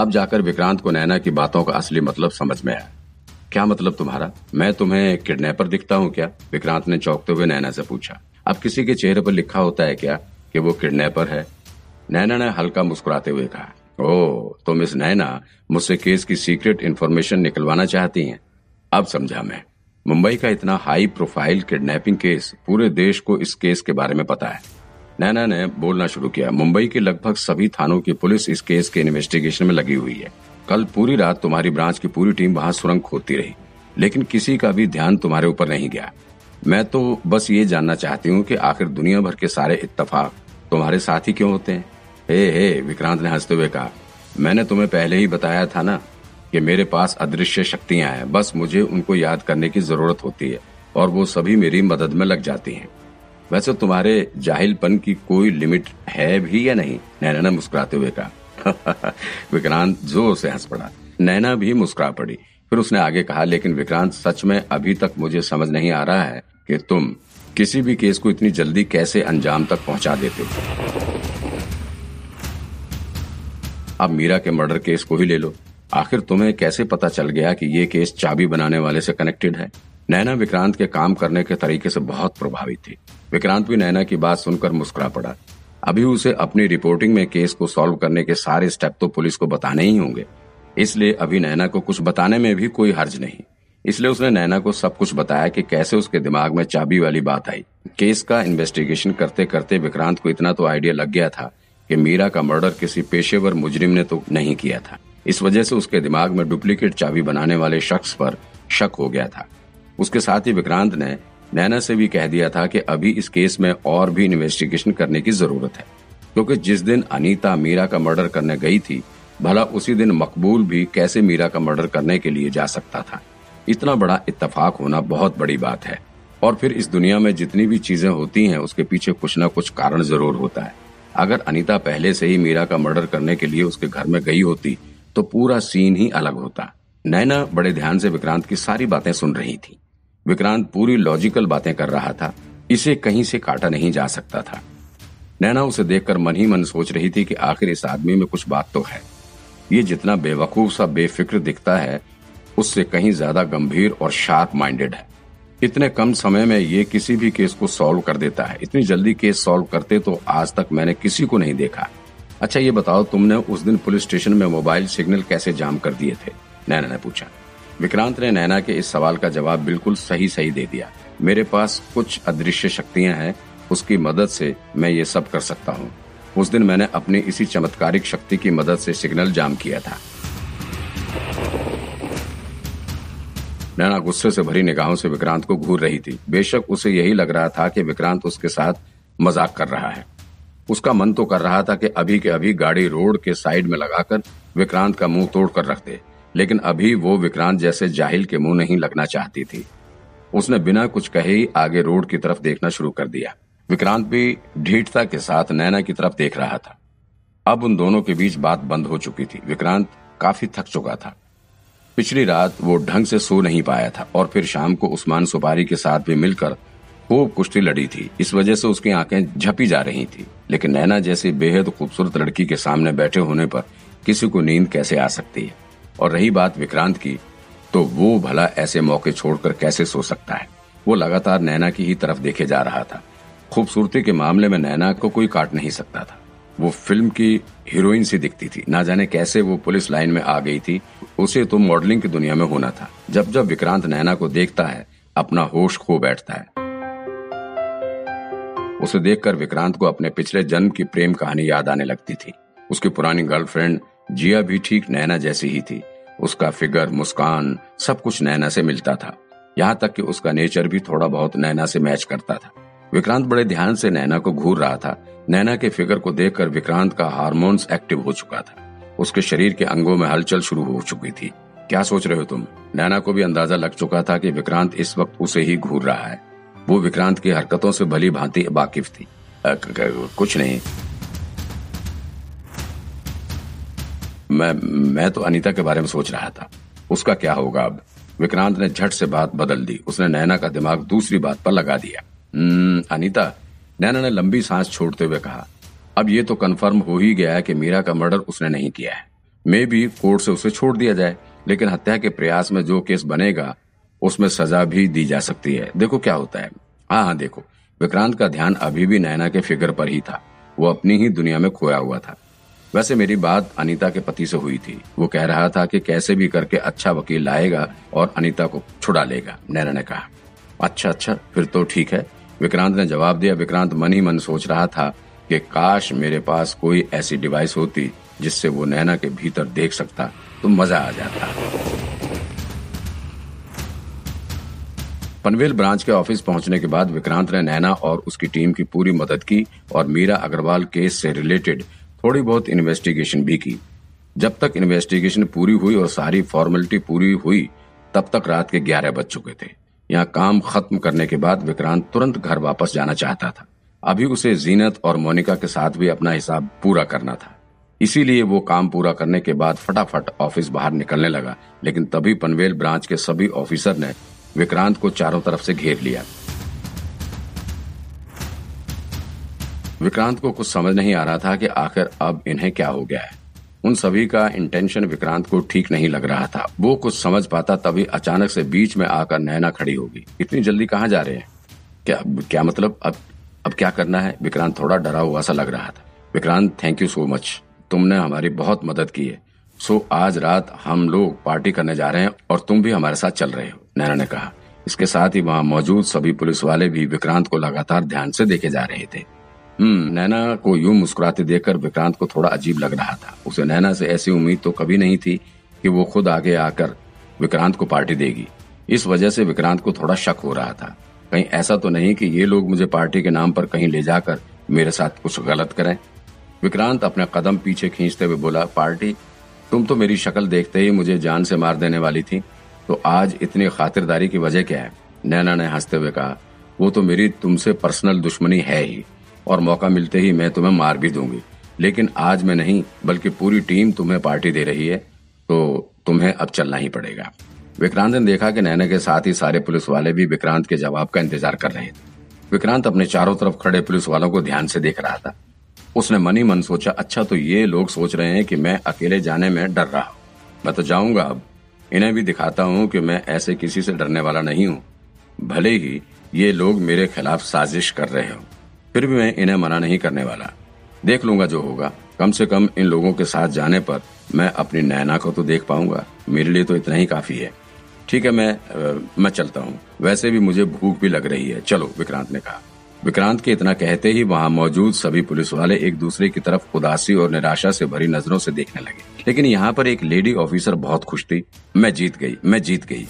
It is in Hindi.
अब जाकर विक्रांत को नैना की बातों का असली मतलब समझ में आया। क्या मतलब तुम्हारा? मैं तुम्हें किडनैपर दिखता हूँ क्या? विक्रांत ने चौंकते हुए नैना से पूछा। अब किसी के चेहरे पर लिखा होता है क्या कि वो किडनैपर है? नैना ने हल्का मुस्कुराते हुए कहा, ओ तो मिस नैना मुझसे केस की सीक्रेट इन्फॉर्मेशन निकलवाना चाहती हैं। अब समझा मैं। मुंबई का इतना हाई प्रोफ़ाइल किडनैपिंग केस पूरे देश को इस केस के बारे में पता है। नैना ने बोलना शुरू किया। मुंबई के लगभग सभी थानों की पुलिस इस केस के इन्वेस्टिगेशन में लगी हुई है। कल पूरी रात तुम्हारी ब्रांच की पूरी टीम वहाँ सुरंग खोदती रही, लेकिन किसी का भी ध्यान तुम्हारे ऊपर नहीं गया। मैं तो बस ये जानना चाहती हूँ कि आखिर दुनिया भर के सारे इत्तेफाक तुम्हारे साथ ही क्यों होते हैं? हे हे, विक्रांत ने हँसते हुए कहा, मैंने तुम्हें पहले ही बताया था ना कि मेरे पास अदृश्य शक्तियाँ हैं। बस मुझे उनको याद करने की ज़रूरत होती है और वो सभी मेरी मदद में लग जाती हैं। वैसे तुम्हारे जाहिलपन की कोई लिमिट है भी या नहीं? नैना ने मुस्कुराते हुए कहा। विक्रांत ज़ोर से हंस पड़ा। नैना भी मुस्कुरा पड़ी। फिर उसने आगे कहा, लेकिन विक्रांत, सच में अभी तक मुझे समझ नहीं आ रहा है कि तुम किसी भी केस को इतनी जल्दी कैसे अंजाम तक पहुँचा देते हो। अब मीरा के मर्डर केस को ही ले लो। आखिर तुम्हें कैसे पता चल गया कि ये केस चाबी बनाने वाले से कनेक्टेड है? नैना विक्रांत के काम करने के तरीके से बहुत प्रभावित थी। विक्रांत भी नैना की बात सुनकर मुस्कुरा पड़ा। अभी उसे अपनी रिपोर्टिंग में केस को सॉल्व करने के सारे स्टेप तो पुलिस को बताने ही होंगे। इसलिए अभी नैना को कुछ बताने में भी कोई हर्ज नहीं। इसलिए उसने नैना को सब कुछ बताया कि कैसे उसके दिमाग में चाबी वाली बात आई। केस का इन्वेस्टिगेशन करते करते विक्रांत को इतना तो आइडिया लग गया था कि मीरा का मर्डर किसी पेशेवर मुजरिम ने तो नहीं किया था। इस वजह से उसके दिमाग में डुप्लीकेट चाबी बनाने वाले शख्स पर शक हो गया था। उसके साथ ही विक्रांत ने नैना से भी कह दिया था कि अभी इस केस में और भी इन्वेस्टिगेशन करने की ज़रूरत है, क्योंकि जिस दिन अनीता मीरा का मर्डर करने गई थी, भला उसी दिन मकबूल भी कैसे मीरा का मर्डर करने के लिए जा सकता था। इतना बड़ा इत्तेफाक होना बहुत बड़ी बात है, और फिर इस दुनिया में जितनी भी चीज़ें होती हैं, उसके पीछे कुछ न कुछ कारण ज़रूर होता है। अगर अनीता पहले से ही मीरा का मर्डर करने के लिए उसके घर में गई होती तो पूरा सीन ही अलग होता। नैना बड़े ध्यान से विक्रांत की सारी बातें सुन रही थी। विक्रांत पूरी लॉजिकल बातें कर रहा था। इसे कहीं से काटा नहीं जा सकता था। नैना उसे देखकर मन ही मन सोच रही थी कि आखिर इस आदमी में कुछ बात तो है। ये जितना बेवकूफ़ सा बेफिक्र दिखता है, उससे कहीं ज़्यादा गंभीर और शार्प माइंडेड है। इतने कम समय में ये किसी भी केस को सॉल्व कर देता है। इतनी जल्दी केस सॉल्व करते तो आज तक मैंने किसी को नहीं देखा। अच्छा ये बताओ, तुमने उस दिन पुलिस स्टेशन में मोबाइल सिग्नल कैसे जाम कर दिए थे? नैना ने पूछा। विक्रांत ने नैना के इस सवाल का जवाब बिल्कुल सही सही दे दिया। मेरे पास कुछ अदृश्य शक्तियाँ हैं, उसकी मदद से मैं ये सब कर सकता हूँ। उस दिन मैंने अपनी इसी चमत्कारिक शक्ति की मदद से सिग्नल जाम किया था। नैना गुस्से से भरी निगाहों से विक्रांत को घूर रही थी। बेशक उसे यही लग रहा था कि विक्रांत उसके साथ मज़ाक कर रहा है। उसका मन तो कर रहा था कि अभी के अभी गाड़ी रोड के साइड में लगाकर विक्रांत का मुँह तोड़ कर रख दे। लेकिन अभी वो विक्रांत जैसे जाहिल के मुँह नहीं लगना चाहती थी। उसने बिना कुछ कहे आगे रोड की तरफ़ देखना शुरू कर दिया। विक्रांत भी ढीठता के साथ नैना की तरफ़ देख रहा था। अब उन दोनों के बीच बात बंद हो चुकी थी। विक्रांत काफ़ी थक चुका था। पिछली रात वो ढंग से सो नहीं पाया था और फिर शाम को उस्मान सुपारी के साथ भी मिलकर खूब कुश्ती लड़ी थी। इस वजह से उसकी आँखें झपी जा रही थी। लेकिन नैना जैसी बेहद खूबसूरत लड़की के सामने बैठे होने पर किसी को नींद कैसे आ सकती है? और रही बात विक्रांत की तो वो भला ऐसे मौके छोड़कर कैसे सो सकता है? वो लगातार नैना की ही तरफ़ देखे जा रहा था। खूबसूरती के मामले में नैना को कोई काट नहीं सकता था। वो फ़िल्म की हीरोइन सी दिखती थी। ना जाने कैसे वो पुलिस लाइन में आ गई थी। उसे तो मॉडलिंग की दुनिया में होना था। जब जब विक्रांत नैना को देखता है, अपना होश खो बैठता है। उसे देखकर विक्रांत को अपने पिछले जन्म की प्रेम कहानी याद आने लगती थी। उसकी पुरानी गर्लफ्रेंड जिया भी ठीक नैना जैसी ही थी। उसका फिगर, मुस्कान, सब कुछ नैना से मिलता था। यहाँ तक कि उसका नेचर भी थोड़ा बहुत नैना से मैच करता था। विक्रांत बड़े ध्यान से नैना को घूर रहा था। नैना के फिगर को देखकर विक्रांत का हार्मोन्स एक्टिव हो चुका था। उसके शरीर के अंगों में हलचल शुरू हो चुकी थी। क्या सोच रहे हो तुम? नैना को भी अंदाज़ा लग चुका था कि विक्रांत इस वक्त उसे ही घूर रहा है। वो विक्रांत की हरकतों से भली भांति वाकिफ थी। कुछ नहीं। मैं मैं तो अनीता के बारे में सोच रहा था। उसका क्या होगा अब? विक्रांत ने झट से बात बदल दी। उसने नैना का दिमाग दूसरी बात पर लगा दिया। हम्म, अनीता नैना ने लंबी सांस छोड़ते हुए कहा अब ये तो कंफर्म हो ही गया है कि मीरा का मर्डर उसने नहीं किया है। मे भी कोर्ट से उसे छोड़ दिया जाए लेकिन हत्या के प्रयास में जो केस बनेगा उसमें सजा भी दी जा सकती है। देखो क्या होता है। हाँ हाँ देखो विक्रांत का ध्यान अभी भी नैना के फिगर पर ही था। वो अपनी ही दुनिया में खोया हुआ था। वैसे मेरी बात अनीता के पति से हुई थी। वो कह रहा था कि कैसे भी करके अच्छा वकील लाएगा और अनीता को छुड़ा लेगा, नैना ने कहा। अच्छा अच्छा फिर तो ठीक है। विक्रांत ने जवाब दिया। विक्रांत मन ही मन सोच रहा था कि काश मेरे पास कोई ऐसी डिवाइस होती जिससे वो नैना के भीतर देख सकता तो मज़ा आ जाता। पनवेल ब्रांच के ऑफ़िस पहुँचने के बाद विक्रांत ने नैना और उसकी टीम की पूरी मदद की और मीरा अग्रवाल केस से रिलेटेड थोड़ी बहुत इन्वेस्टिगेशन भी की। जब तक इन्वेस्टिगेशन पूरी हुई और सारी फॉर्मेलिटी पूरी हुई, तब तक रात के ग्यारह बज चुके थे। यहाँ काम खत्म करने के बाद विक्रांत तुरंत घर वापस जाना चाहता था। अभी उसे जीनत और मोनिका के साथ भी अपना हिसाब पूरा करना था। इसीलिए वो काम पूरा करने के बाद फटाफट ऑफ़िस बाहर निकलने लगा, लेकिन तभी पनवेल ब्रांच के सभी ऑफिसर ने विक्रांत को चारों तरफ़ से घेर लिया। विक्रांत को कुछ समझ नहीं आ रहा था कि आखिर अब इन्हें क्या हो गया है। उन सभी का इंटेंशन विक्रांत को ठीक नहीं लग रहा था। वो कुछ समझ पाता तभी अचानक से बीच में आकर नैना खड़ी होगी। इतनी जल्दी कहाँ जा रहे हैं? क्या क्या मतलब? अब अब क्या करना है? विक्रांत थोड़ा डरा हुआ सा लग रहा था। Vikrant thank you so much तुमने हमारी बहुत मदद की है। सो आज रात हम लोग पार्टी करने जा रहे हैं और तुम भी हमारे साथ चल रहे हो, नैना ने कहा। इसके साथ ही वहाँ मौजूद सभी पुलिस वाले भी विक्रांत को लगातार ध्यान से देखे जा रहे थे। नैना को यूँ मुस्कुराते देखकर विक्रांत को थोड़ा अजीब लग रहा था। उसे नैना से ऐसी उम्मीद तो कभी नहीं थी कि वो खुद आगे आकर विक्रांत को पार्टी देगी। इस वजह से विक्रांत को थोड़ा शक हो रहा था। कहीं ऐसा तो नहीं कि ये लोग मुझे पार्टी के नाम पर कहीं ले जाकर मेरे साथ कुछ गलत करें। विक्रांत अपने कदम पीछे खींचते हुए बोला, पार्टी, तुम तो मेरी शक्ल देखते ही मुझे जान से मार देने वाली थी। तो आज इतनी खातिरदारी की वजह क्या है? नैना ने हँसते हुए कहा, वो तो मेरी तुमसे पर्सनल दुश्मनी है ही। और मौका मिलते ही मैं तुम्हें मार भी दूँगी। लेकिन आज मैं नहीं, बल्कि पूरी टीम तुम्हें पार्टी दे रही है तो तुम्हें अब चलना ही पड़ेगा। विक्रांत ने देखा कि नैना के साथ ही सारे पुलिस वाले भी विक्रांत के जवाब का इंतज़ार कर रहे थे। विक्रांत अपने चारों तरफ़ खड़े पुलिस वालों को ध्यान से देख रहा था। उसने मन ही मन सोचा अच्छा तो ये लोग सोच रहे हैं कि मैं अकेले जाने में डर रहा हूँ। मैं तो जाऊँगा अब। इन्हें भी दिखाता हूँ कि मैं ऐसे किसी से डरने वाला नहीं हूँ। भले ही ये लोग मेरे खिलाफ साजिश कर रहे हो। फिर भी मैं इन्हें मना नहीं करने वाला। देख लूँगा जो होगा। कम से कम इन लोगों के साथ जाने पर मैं अपनी नैना को तो देख पाऊँगा। मेरे लिए तो इतना ही काफ़ी है। ठीक है मैं आ, मैं चलता हूँ। वैसे भी मुझे भूख भी लग रही है। चलो विक्रांत ने कहा। विक्रांत के इतना कहते ही वहाँ मौजूद सभी पुलिस वाले एक दूसरे की तरफ़ उदासी और निराशा से भरी नज़रों से देखने लगे। लेकिन यहाँ पर एक लेडी ऑफिसर बहुत खुश थी। मैं जीत गई मैं जीत गई।